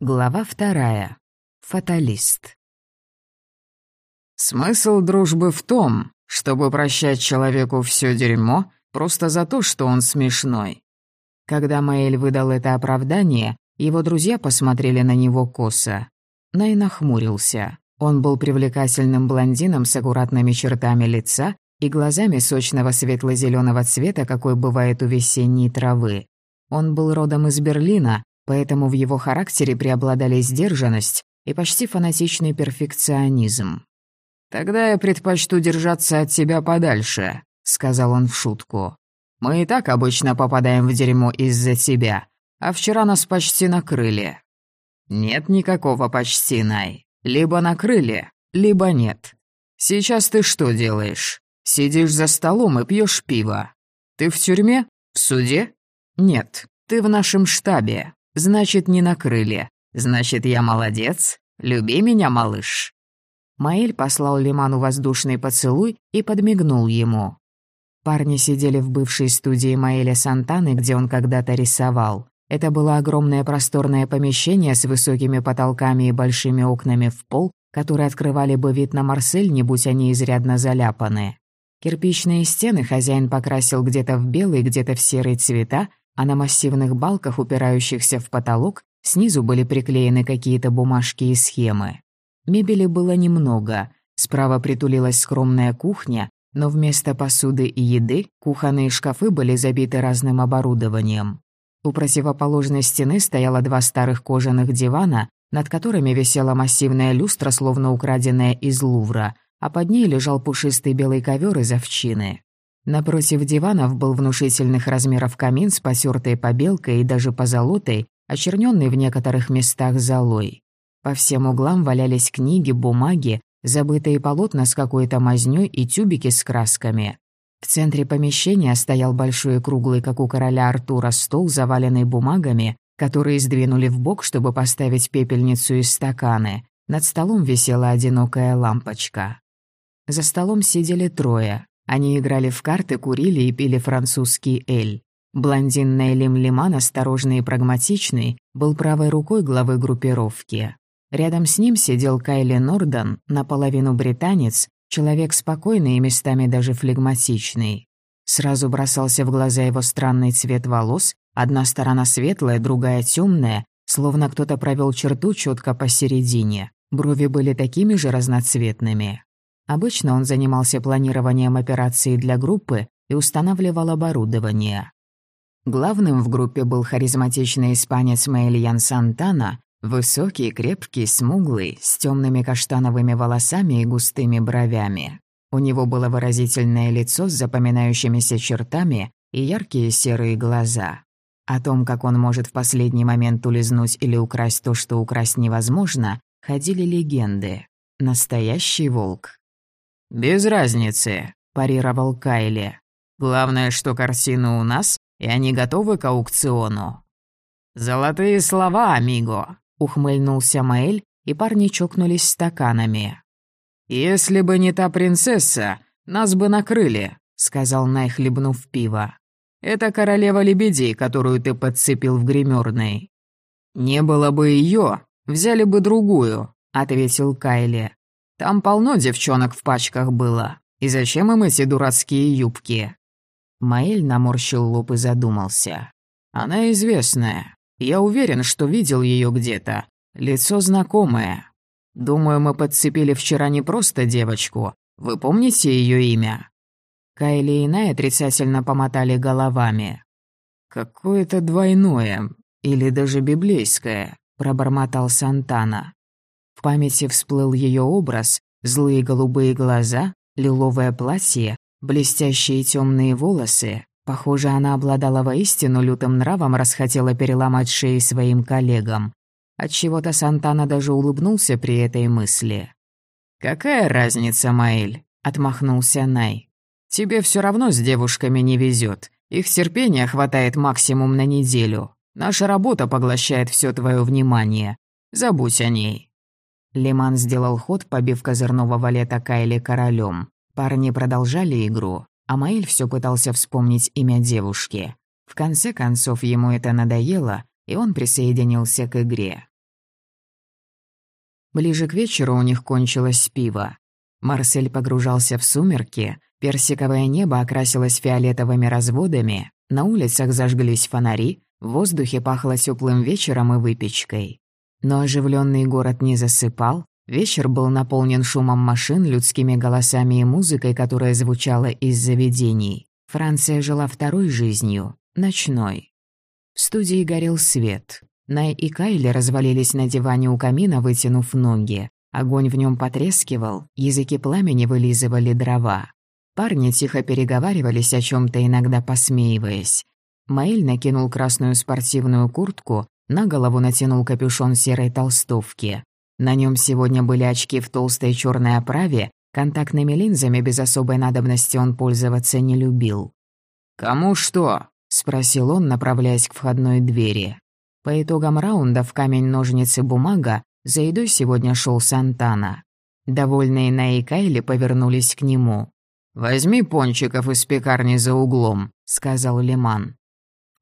Глава вторая. Фаталист. Смысл дружбы в том, чтобы прощать человеку все дерьмо просто за то, что он смешной. Когда Маэль выдал это оправдание, его друзья посмотрели на него косо. Най нахмурился. Он был привлекательным блондином с аккуратными чертами лица и глазами сочного светло зеленого цвета, какой бывает у весенней травы. Он был родом из Берлина, поэтому в его характере преобладали сдержанность и почти фанатичный перфекционизм. «Тогда я предпочту держаться от тебя подальше», — сказал он в шутку. «Мы и так обычно попадаем в дерьмо из-за тебя, а вчера нас почти накрыли». «Нет никакого почти, Най. Либо накрыли, либо нет. Сейчас ты что делаешь? Сидишь за столом и пьешь пиво. Ты в тюрьме? В суде? Нет, ты в нашем штабе. Значит, не накрыли. Значит, я молодец. Люби меня, малыш». Маэль послал Лиману воздушный поцелуй и подмигнул ему. Парни сидели в бывшей студии Маэля Сантаны, где он когда-то рисовал. Это было огромное просторное помещение с высокими потолками и большими окнами в пол, которые открывали бы вид на Марсель, не будь они изрядно заляпаны. Кирпичные стены хозяин покрасил где-то в белый, где-то в серый цвета, а на массивных балках, упирающихся в потолок, снизу были приклеены какие-то бумажки и схемы. Мебели было немного. Справа притулилась скромная кухня, но вместо посуды и еды кухонные шкафы были забиты разным оборудованием. У противоположной стены стояло два старых кожаных дивана, над которыми висела массивная люстра, словно украденная из Лувра, а под ней лежал пушистый белый ковер из овчины. Напротив диванов был внушительных размеров камин с потертой побелкой и даже позолотой, очерненный в некоторых местах золой. По всем углам валялись книги, бумаги, забытые полотна с какой-то мазнёй и тюбики с красками. В центре помещения стоял большой круглый, как у короля Артура, стол, заваленный бумагами, которые сдвинули в бок, чтобы поставить пепельницу и стаканы. Над столом висела одинокая лампочка. За столом сидели трое. Они играли в карты, курили и пили французский эль. Блондин Нейлим Лиман, осторожный и прагматичный, был правой рукой главы группировки. Рядом с ним сидел Кайли Нордон, наполовину британец, человек спокойный и местами даже флегматичный. Сразу бросался в глаза его странный цвет волос, одна сторона светлая, другая темная, словно кто-то провел черту четко посередине. Брови были такими же разноцветными. Обычно он занимался планированием операций для группы и устанавливал оборудование. Главным в группе был харизматичный испанец Мэйльян Сантана, высокий, крепкий, смуглый, с темными каштановыми волосами и густыми бровями. У него было выразительное лицо с запоминающимися чертами и яркие серые глаза. О том, как он может в последний момент улизнуть или украсть то, что украсть невозможно, ходили легенды. Настоящий волк. «Без разницы», – парировал Кайли. «Главное, что картины у нас, и они готовы к аукциону». «Золотые слова, амиго», – ухмыльнулся Маэль, и парни чокнулись стаканами. «Если бы не та принцесса, нас бы накрыли», — сказал Най, хлебнув пиво. «Это королева лебедей, которую ты подцепил в гримерной». «Не было бы ее, взяли бы другую», — ответил Кайли. Там полно девчонок в пачках было. И зачем им эти дурацкие юбки?» Маэль наморщил лоб и задумался. «Она известная. Я уверен, что видел ее где-то. Лицо знакомое. Думаю, мы подцепили вчера не просто девочку. Вы помните ее имя?» Кайли и Най отрицательно помотали головами. «Какое-то двойное, или даже библейское», — пробормотал Сантана. Памяти всплыл ее образ, злые голубые глаза, лиловое платье, блестящие темные волосы. Похоже, она обладала воистину лютым нравом, расхотела переломать шеи своим коллегам. Отчего-то Сантана даже улыбнулся при этой мысли. «Какая разница, Маэль?» — отмахнулся Най. «Тебе все равно с девушками не везет. Их терпения хватает максимум на неделю. Наша работа поглощает все твое внимание. Забудь о ней». Лиман сделал ход, побив козырного валета Кайли королем. Парни продолжали игру, а Маиль все пытался вспомнить имя девушки. В конце концов, ему это надоело, и он присоединился к игре. Ближе к вечеру у них кончилось пиво. Марсель погружался в сумерки, персиковое небо окрасилось фиолетовыми разводами, на улицах зажглись фонари, в воздухе пахло теплым вечером и выпечкой. Но оживленный город не засыпал, вечер был наполнен шумом машин, людскими голосами и музыкой, которая звучала из заведений. Франция жила второй жизнью, ночной. В студии горел свет. Най и Кайли развалились на диване у камина, вытянув ноги. Огонь в нем потрескивал, языки пламени вылизывали дрова. Парни тихо переговаривались о чем то иногда посмеиваясь. Маэль накинул красную спортивную куртку, на голову натянул капюшон серой толстовки. На нем сегодня были очки в толстой черной оправе, контактными линзами без особой надобности он пользоваться не любил. «Кому что?» — спросил он, направляясь к входной двери. По итогам раунда в камень-ножницы-бумага за едой сегодня шел Сантана. Довольные Наи и Кайли повернулись к нему. «Возьми пончиков из пекарни за углом», — сказал Лиман.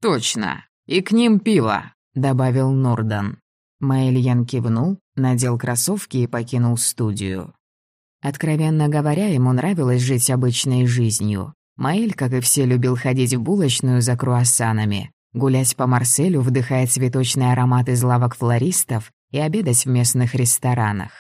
«Точно. И к ним пиво», — добавил Нордан. Маэльян кивнул, надел кроссовки и покинул студию. Откровенно говоря, ему нравилось жить обычной жизнью. Маэль, как и все, любил ходить в булочную за круассанами, гулять по Марселю, вдыхая цветочный аромат из лавок флористов и обедать в местных ресторанах.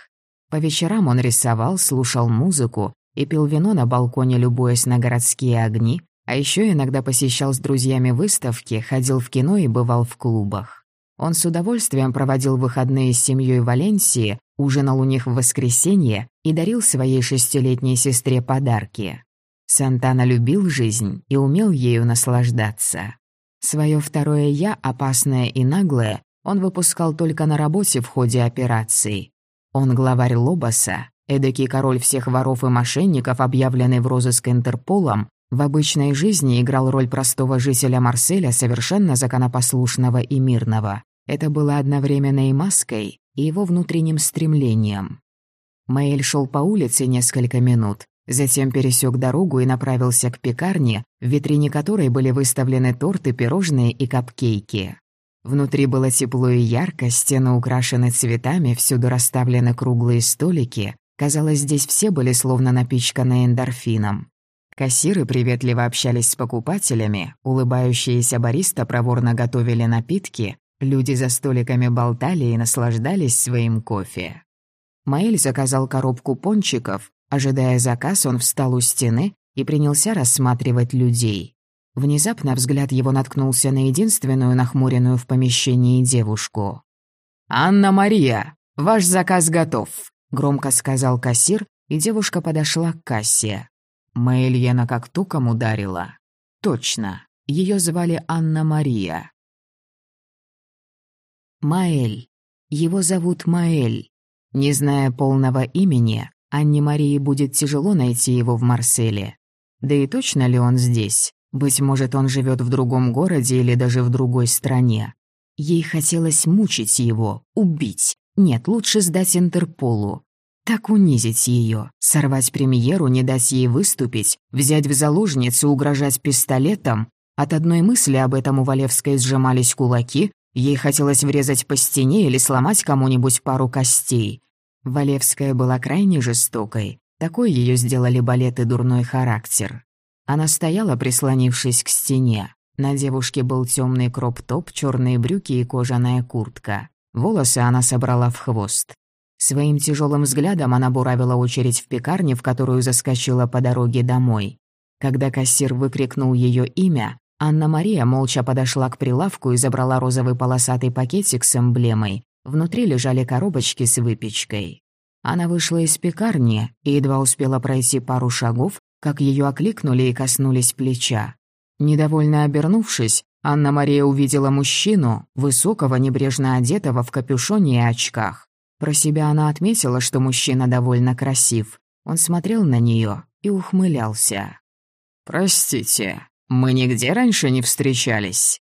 По вечерам он рисовал, слушал музыку и пил вино на балконе, любуясь на городские огни, а еще иногда посещал с друзьями выставки, ходил в кино и бывал в клубах. Он с удовольствием проводил выходные с семьей Валенсии, ужинал у них в воскресенье и дарил своей шестилетней сестре подарки. Сантана любил жизнь и умел ею наслаждаться. Своё второе «я», опасное и наглое, он выпускал только на работе в ходе операций. Он главарь Лобоса, эдакий король всех воров и мошенников, объявленный в розыск Интерполом, в обычной жизни играл роль простого жителя Марселя, совершенно законопослушного и мирного. Это было одновременно и маской, и его внутренним стремлением. Мэйль шел по улице несколько минут, затем пересек дорогу и направился к пекарне, в витрине которой были выставлены торты, пирожные и капкейки. Внутри было тепло и ярко, стены украшены цветами, всюду расставлены круглые столики. Казалось, здесь все были словно напичканы эндорфином. Кассиры приветливо общались с покупателями, улыбающиеся бариста проворно готовили напитки, люди за столиками болтали и наслаждались своим кофе. Маэль заказал коробку пончиков, ожидая заказ, он встал у стены и принялся рассматривать людей. Внезапно взгляд его наткнулся на единственную нахмуренную в помещении девушку. «Анна-Мария, ваш заказ готов», — громко сказал кассир, и девушка подошла к кассе. Мэйльена как туком ударила. Точно, ее звали Анна-Мария. Маэль. Его зовут Маэль. Не зная полного имени, Анне Марии будет тяжело найти его в Марселе. Да и точно ли он здесь? Быть может, он живет в другом городе или даже в другой стране. Ей хотелось мучить его, убить. Нет, лучше сдать Интерполу. Так унизить ее, сорвать премьеру, не дать ей выступить, взять в заложницу, угрожать пистолетом. От одной мысли об этом у Валевской сжимались кулаки, ей хотелось врезать по стене или сломать кому-нибудь пару костей. Валевская была крайне жестокой, такой ее сделали балет и дурной характер. Она стояла, прислонившись к стене. На девушке был темный кроп-топ, черные брюки и кожаная куртка. Волосы она собрала в хвост. Своим тяжелым взглядом она буравила очередь в пекарне, в которую заскочила по дороге домой. Когда кассир выкрикнул ее имя, Анна-Мария молча подошла к прилавку и забрала розовый полосатый пакетик с эмблемой. Внутри лежали коробочки с выпечкой. Она вышла из пекарни и едва успела пройти пару шагов, как ее окликнули и коснулись плеча. Недовольно обернувшись, Анна-Мария увидела мужчину, высокого, небрежно одетого в капюшоне и очках. Про себя она отметила, что мужчина довольно красив. Он смотрел на нее и ухмылялся. «Простите, мы нигде раньше не встречались?»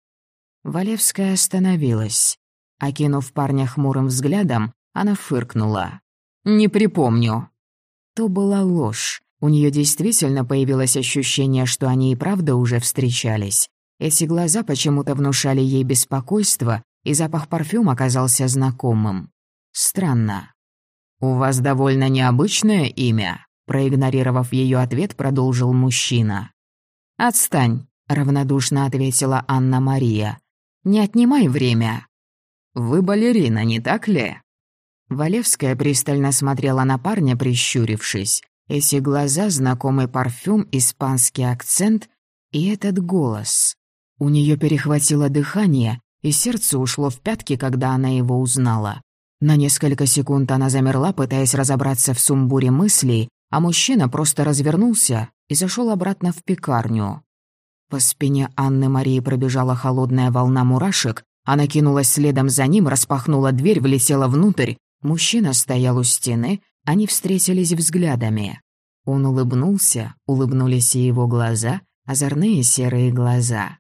Валевская остановилась. Окинув парня хмурым взглядом, она фыркнула. «Не припомню». То была ложь. У нее действительно появилось ощущение, что они и правда уже встречались. Эти глаза почему-то внушали ей беспокойство, и запах парфюма оказался знакомым. Странно. «У вас довольно необычное имя», — проигнорировав ее ответ, продолжил мужчина. «Отстань», — равнодушно ответила Анна-Мария. «Не отнимай время». «Вы балерина, не так ли?» Валевская пристально смотрела на парня, прищурившись. Эти глаза, знакомый парфюм, испанский акцент и этот голос. У нее перехватило дыхание, и сердце ушло в пятки, когда она его узнала. На несколько секунд она замерла, пытаясь разобраться в сумбуре мыслей, а мужчина просто развернулся и зашел обратно в пекарню. По спине Анны Марии пробежала холодная волна мурашек, она кинулась следом за ним, распахнула дверь, влетела внутрь. Мужчина стоял у стены, они встретились взглядами. Он улыбнулся, улыбнулись и его глаза, озорные серые глаза.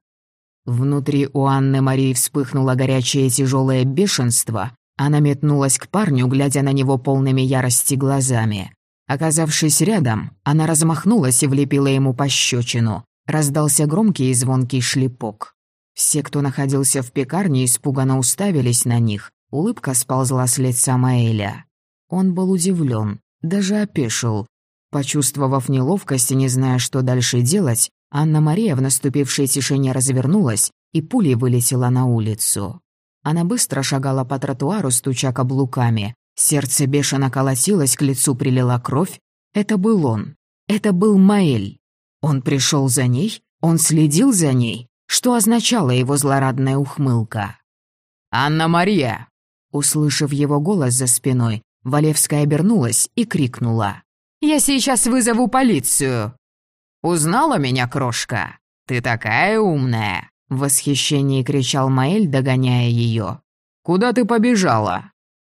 Внутри у Анны Марии вспыхнуло горячее тяжелое бешенство. Она метнулась к парню, глядя на него полными ярости глазами. Оказавшись рядом, она размахнулась и влепила ему пощечину. Раздался громкий и звонкий шлепок. Все, кто находился в пекарне, испуганно уставились на них. Улыбка сползла с лица Маэля. Он был удивлен, даже опешил. Почувствовав неловкость и не зная, что дальше делать, Анна-Мария в наступившей тишине развернулась и пулей вылетела на улицу. Она быстро шагала по тротуару, стуча каблуками. Сердце бешено колотилось, к лицу прилила кровь. Это был он. Это был Маэль. Он пришел за ней? Он следил за ней? Что означала его злорадная ухмылка? «Анна-Мария!» Услышав его голос за спиной, Валевская обернулась и крикнула. «Я сейчас вызову полицию!» «Узнала меня, крошка? Ты такая умная!» В восхищении кричал Маэль, догоняя ее. «Куда ты побежала?»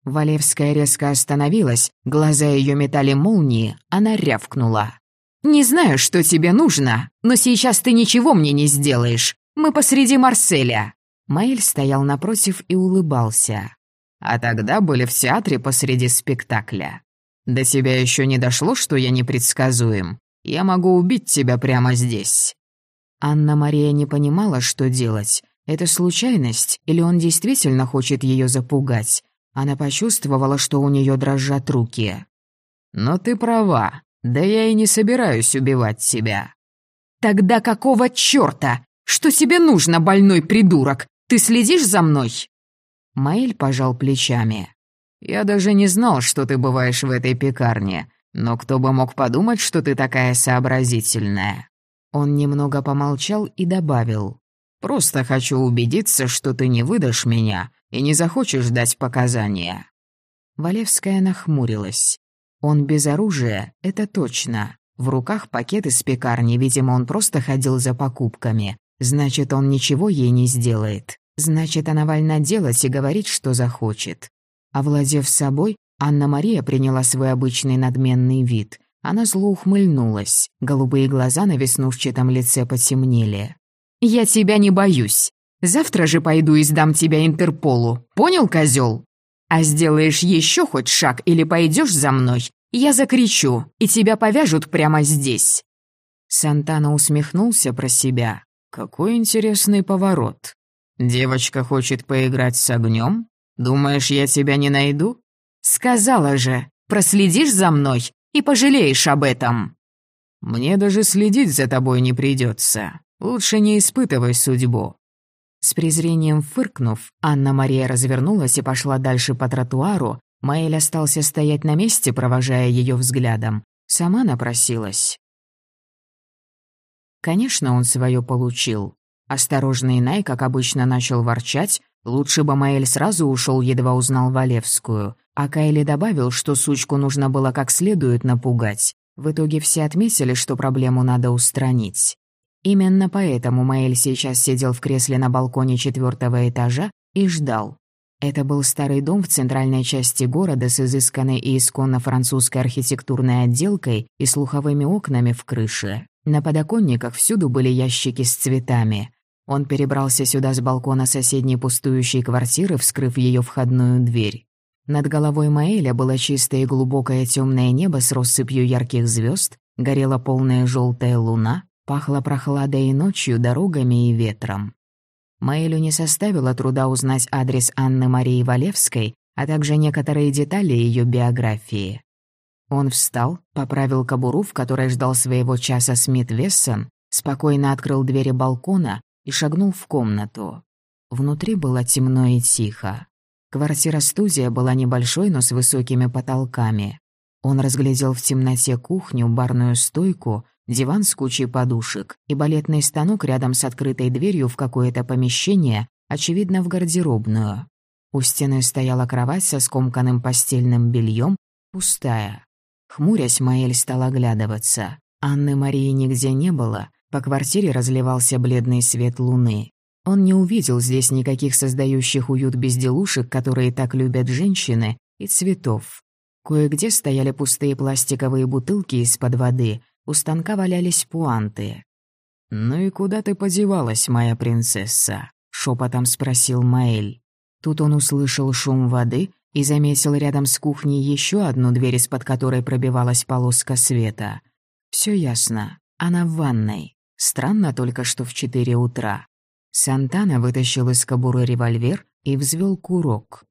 Валевская резко остановилась, глаза ее метали молнии, она рявкнула. «Не знаю, что тебе нужно, но сейчас ты ничего мне не сделаешь. Мы посреди Марселя». Маэль стоял напротив и улыбался. «А тогда были в театре посреди спектакля. До тебя еще не дошло, что я непредсказуем. Я могу убить тебя прямо здесь». Анна-Мария не понимала, что делать. Это случайность, или он действительно хочет ее запугать? Она почувствовала, что у нее дрожат руки. «Но ты права. Да я и не собираюсь убивать тебя». «Тогда какого чёрта? Что тебе нужно, больной придурок? Ты следишь за мной?» Маэль пожал плечами. «Я даже не знал, что ты бываешь в этой пекарне. Но кто бы мог подумать, что ты такая сообразительная?» Он немного помолчал и добавил. «Просто хочу убедиться, что ты не выдашь меня и не захочешь дать показания». Валевская нахмурилась. Он без оружия, это точно. В руках пакет из пекарни, видимо, он просто ходил за покупками. Значит, он ничего ей не сделает. Значит, она вольна делать и говорить, что захочет. Овладев собой, Анна-Мария приняла свой обычный надменный вид. Она зло ухмыльнулась. Голубые глаза на веснушчатом лице потемнели. «Я тебя не боюсь. Завтра же пойду и сдам тебя Интерполу. Понял, козел? А сделаешь еще хоть шаг или пойдешь за мной, я закричу, и тебя повяжут прямо здесь». Сантана усмехнулся про себя. «Какой интересный поворот. Девочка хочет поиграть с огнем? Думаешь, я тебя не найду?» «Сказала же, проследишь за мной и пожалеешь об этом». «Мне даже следить за тобой не придется. Лучше не испытывай судьбу». С презрением фыркнув, Анна-Мария развернулась и пошла дальше по тротуару. Маэль остался стоять на месте, провожая ее взглядом. Сама напросилась. Конечно, он свое получил. Осторожный Най, как обычно, начал ворчать. Лучше бы Маэль сразу ушел, едва узнал Валевскую. А Кайли добавил, что сучку нужно было как следует напугать. В итоге все отметили, что проблему надо устранить. Именно поэтому Маэль сейчас сидел в кресле на балконе четвертого этажа и ждал. Это был старый дом в центральной части города с изысканной и исконно французской архитектурной отделкой и слуховыми окнами в крыше. На подоконниках всюду были ящики с цветами. Он перебрался сюда с балкона соседней пустующей квартиры, вскрыв ее входную дверь. Над головой Маэля было чистое и глубокое темное небо с россыпью ярких звезд, горела полная желтая луна, пахло прохладой и ночью, дорогами и ветром. Маэлю не составило труда узнать адрес Анны Марии Валевской, а также некоторые детали ее биографии. Он встал, поправил кобуру, в которой ждал своего часа Смит Вессон, спокойно открыл двери балкона и шагнул в комнату. Внутри было темно и тихо. Квартира-студия была небольшой, но с высокими потолками. Он разглядел в темноте кухню, барную стойку, диван с кучей подушек и балетный станок рядом с открытой дверью в какое-то помещение, очевидно, в гардеробную. У стены стояла кровать со скомканным постельным бельем, пустая. Хмурясь, Маэль стал оглядываться. Анны Марии нигде не было, по квартире разливался бледный свет луны. Он не увидел здесь никаких создающих уют безделушек, которые так любят женщины, и цветов. Кое-где стояли пустые пластиковые бутылки из-под воды, у станка валялись пуанты. «Ну и куда ты подевалась, моя принцесса?» — шепотом спросил Маэль. Тут он услышал шум воды и заметил рядом с кухней еще одну дверь, из-под которой пробивалась полоска света. Все ясно. Она в ванной. Странно только, что в четыре утра. Сантана вытащил из кобуры револьвер и взвел курок.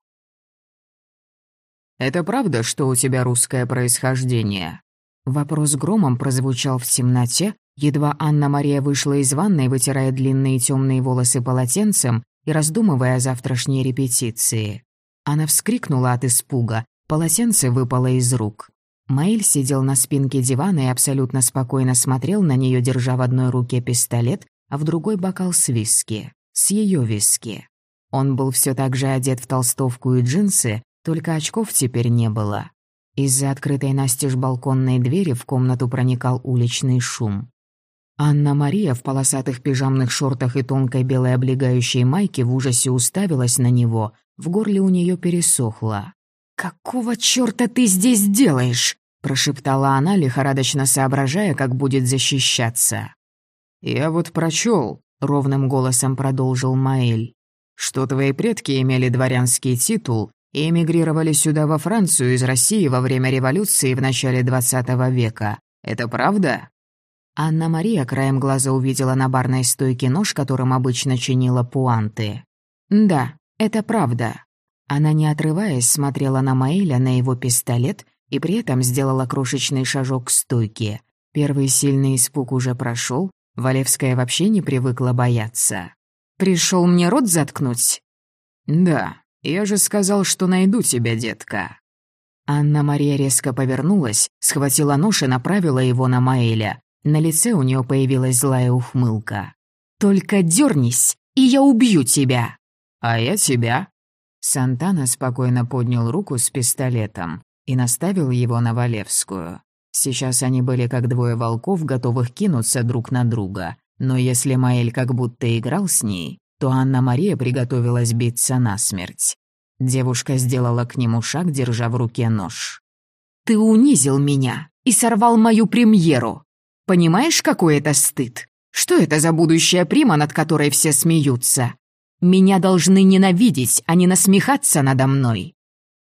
«Это правда, что у тебя русское происхождение?» Вопрос громом прозвучал в темноте, едва Анна-Мария вышла из ванной, вытирая длинные темные волосы полотенцем и раздумывая о завтрашней репетиции. Она вскрикнула от испуга, полотенце выпало из рук. Маэль сидел на спинке дивана и абсолютно спокойно смотрел на нее, держа в одной руке пистолет, а в другой бокал с виски. С ее виски. Он был все так же одет в толстовку и джинсы, только очков теперь не было. Из-за открытой настежь балконной двери в комнату проникал уличный шум. Анна-Мария в полосатых пижамных шортах и тонкой белой облегающей майке в ужасе уставилась на него, в горле у нее пересохло. «Какого чёрта ты здесь делаешь?» – прошептала она, лихорадочно соображая, как будет защищаться. «Я вот прочел», — ровным голосом продолжил Маэль, «что твои предки имели дворянский титул и эмигрировали сюда во Францию из России во время революции в начале XX века. Это правда?» Анна-Мария краем глаза увидела на барной стойке нож, которым обычно чинила пуанты. «Да, это правда». Она, не отрываясь, смотрела на Маэля, на его пистолет и при этом сделала крошечный шажок к стойке. Первый сильный испуг уже прошел, Валевская вообще не привыкла бояться. Пришел мне рот заткнуть?» «Да, я же сказал, что найду тебя, детка». Анна-Мария резко повернулась, схватила нож и направила его на Маэля. На лице у нее появилась злая ухмылка. «Только дернись, и я убью тебя!» «А я тебя!» Сантана спокойно поднял руку с пистолетом и наставил его на Валевскую. Сейчас они были как двое волков, готовых кинуться друг на друга. Но если Маэль как будто играл с ней, то Анна-Мария приготовилась биться насмерть. Девушка сделала к нему шаг, держа в руке нож. «Ты унизил меня и сорвал мою премьеру. Понимаешь, какой это стыд? Что это за будущая прима, над которой все смеются? Меня должны ненавидеть, а не насмехаться надо мной».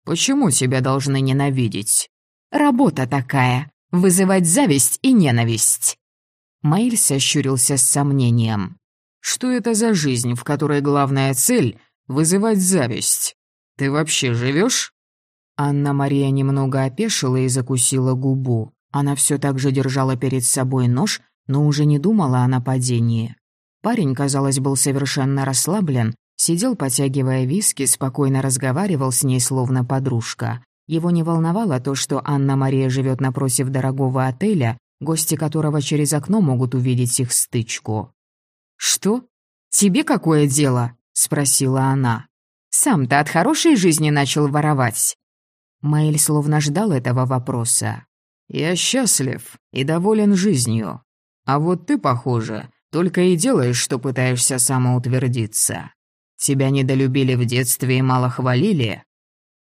«Почему тебя должны ненавидеть?» Работа такая — вызывать зависть и ненависть». Маиль сощурился с сомнением. «Что это за жизнь, в которой главная цель — вызывать зависть? Ты вообще живешь? Анна-Мария немного опешила и закусила губу. Она все так же держала перед собой нож, но уже не думала о нападении. Парень, казалось, был совершенно расслаблен, сидел, потягивая виски, спокойно разговаривал с ней, словно подружка. Его не волновало то, что Анна-Мария живет напротив дорогого отеля, гости которого через окно могут увидеть их стычку. «Что? Тебе какое дело?» — спросила она. «Сам-то от хорошей жизни начал воровать». Маэль словно ждал этого вопроса. «Я счастлив и доволен жизнью. А вот ты, похоже, только и делаешь, что пытаешься самоутвердиться. Тебя недолюбили в детстве и мало хвалили,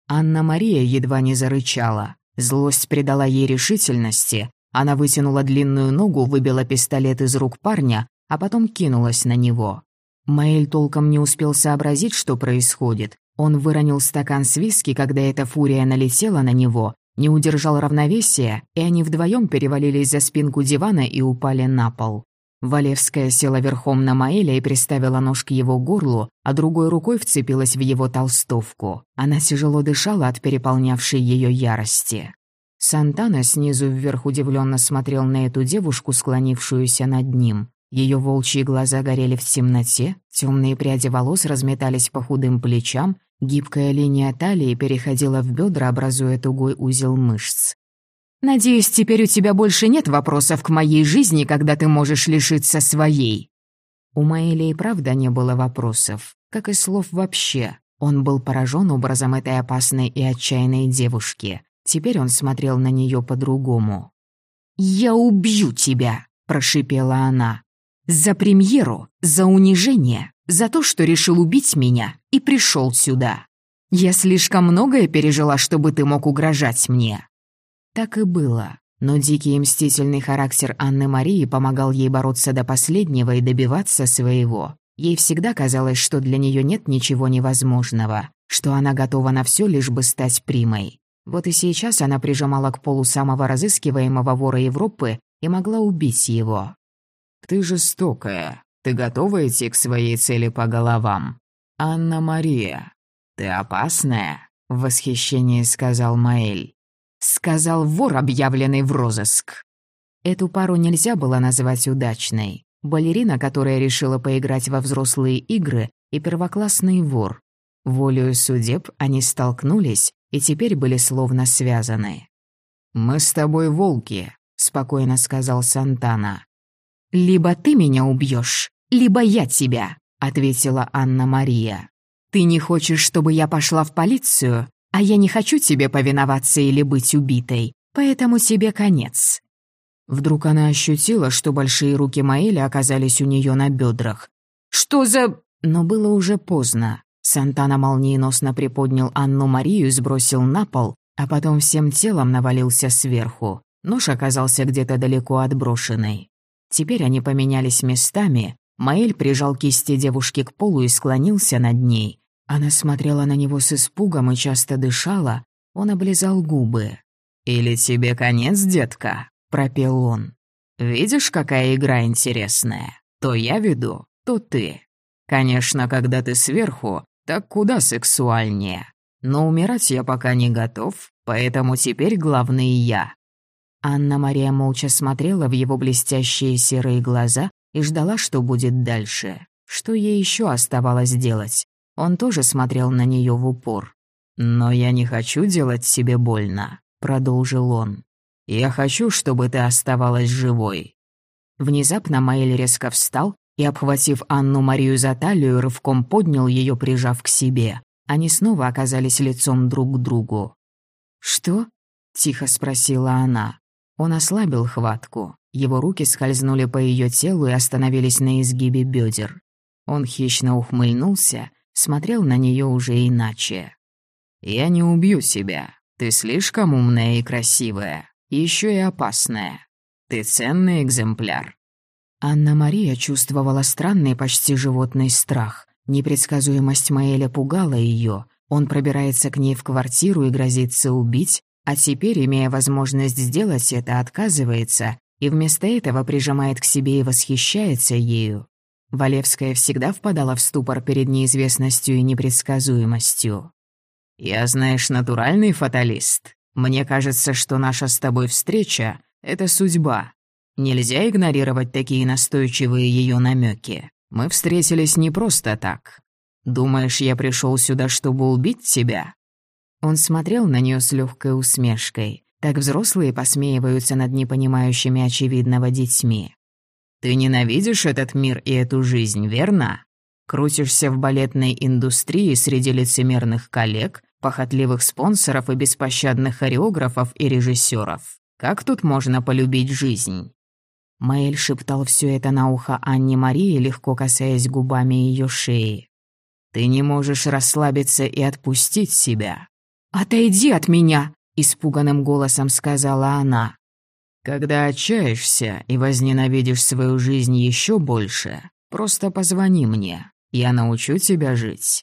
Анна-Мария едва не зарычала. Злость придала ей решительности. Она вытянула длинную ногу, выбила пистолет из рук парня, а потом кинулась на него. Маэль толком не успел сообразить, что происходит. Он выронил стакан с виски, когда эта фурия налетела на него, не удержал равновесия, и они вдвоем перевалились за спинку дивана и упали на пол. Валевская села верхом на Маэля и приставила нож к его горлу, а другой рукой вцепилась в его толстовку. Она тяжело дышала от переполнявшей ее ярости. Сантана снизу вверх удивленно смотрел на эту девушку, склонившуюся над ним. Ее волчьи глаза горели в темноте, темные пряди волос разметались по худым плечам, гибкая линия талии переходила в бедра, образуя тугой узел мышц. «Надеюсь, теперь у тебя больше нет вопросов к моей жизни, когда ты можешь лишиться своей». У Маэли и правда не было вопросов, как и слов вообще. Он был поражен образом этой опасной и отчаянной девушки. Теперь он смотрел на нее по-другому. «Я убью тебя!» – прошипела она. «За премьеру, за унижение, за то, что решил убить меня и пришел сюда. Я слишком многое пережила, чтобы ты мог угрожать мне». Так и было. Но дикий и мстительный характер Анны Марии помогал ей бороться до последнего и добиваться своего. Ей всегда казалось, что для нее нет ничего невозможного, что она готова на все, лишь бы стать примой. Вот и сейчас она прижимала к полу самого разыскиваемого вора Европы и могла убить его. «Ты жестокая. Ты готова идти к своей цели по головам? Анна-Мария, ты опасная?» — в восхищении сказал Маэль. Сказал вор, объявленный в розыск. Эту пару нельзя было назвать удачной. Балерина, которая решила поиграть во взрослые игры, и первоклассный вор. Волею судеб они столкнулись и теперь были словно связаны. «Мы с тобой волки», — спокойно сказал Сантана. «Либо ты меня убьешь, либо я тебя», — ответила Анна-Мария. «Ты не хочешь, чтобы я пошла в полицию, а я не хочу тебе повиноваться или быть убитой, поэтому тебе конец». Вдруг она ощутила, что большие руки Маэля оказались у нее на бедрах. «Что за...» Но было уже поздно. Сантана молниеносно приподнял Анну-Марию и сбросил на пол, а потом всем телом навалился сверху. Нож оказался где-то далеко отброшенный. Теперь они поменялись местами. Маэль прижал кисти девушки к полу и склонился над ней. Она смотрела на него с испугом и часто дышала. Он облизал губы. «Или тебе конец, детка?» — пропел он. «Видишь, какая игра интересная? То я веду, то ты. Конечно, когда ты сверху, так куда сексуальнее. Но умирать я пока не готов, поэтому теперь главный я». Анна-Мария молча смотрела в его блестящие серые глаза и ждала, что будет дальше. Что ей еще оставалось делать? Он тоже смотрел на нее в упор. «Но я не хочу делать себе больно», — продолжил он. «Я хочу, чтобы ты оставалась живой». Внезапно Маэль резко встал и, обхватив Анну-Марию за талию, рывком поднял ее, прижав к себе. Они снова оказались лицом друг к другу. «Что?» — тихо спросила она. Он ослабил хватку. Его руки скользнули по ее телу и остановились на изгибе бедер. Он хищно ухмыльнулся, смотрел на нее уже иначе. «Я не убью себя. Ты слишком умная и красивая, еще и опасная. Ты ценный экземпляр. Анна-Мария чувствовала странный, почти животный страх. Непредсказуемость Маэля пугала ее. Он пробирается к ней в квартиру и грозится убить, а теперь, имея возможность сделать это, отказывается и вместо этого прижимает к себе и восхищается ею. Валевская всегда впадала в ступор перед неизвестностью и непредсказуемостью. «Я, знаешь, натуральный фаталист. Мне кажется, что наша с тобой встреча — это судьба, Нельзя игнорировать такие настойчивые ее намеки. Мы встретились не просто так. Думаешь, я пришел сюда, чтобы убить тебя?» Он смотрел на нее с легкой усмешкой. Так взрослые посмеиваются над непонимающими очевидного детьми. «Ты ненавидишь этот мир и эту жизнь, верно? Крутишься в балетной индустрии среди лицемерных коллег, похотливых спонсоров и беспощадных хореографов и режиссеров. Как тут можно полюбить жизнь?» Маэль шептал все это на ухо Анне Марии, легко касаясь губами ее шеи. «Ты не можешь расслабиться и отпустить себя». «Отойди от меня!» — испуганным голосом сказала она. «Когда отчаешься и возненавидишь свою жизнь еще больше, просто позвони мне, я научу тебя жить».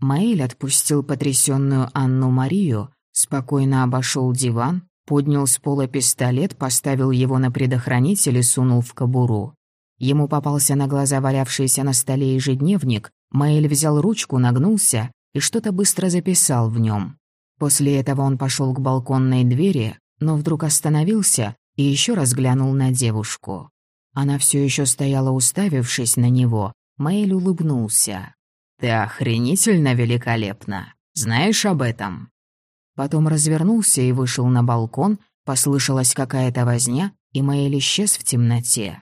Маэль отпустил потрясенную Анну Марию, спокойно обошел диван, Поднял с пола пистолет, поставил его на предохранитель и сунул в кобуру. Ему попался на глаза валявшийся на столе ежедневник, Маэль взял ручку, нагнулся и что-то быстро записал в нем. После этого он пошел к балконной двери, но вдруг остановился и еще раз глянул на девушку. Она все еще стояла, уставившись на него. Мэйль улыбнулся. «Ты охренительно великолепна. Знаешь об этом?» Потом развернулся и вышел на балкон, послышалась какая-то возня, и Мэйль исчез в темноте.